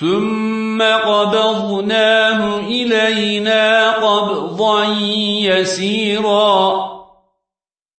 ثم قبضناه إلينا قبضا يسيرا.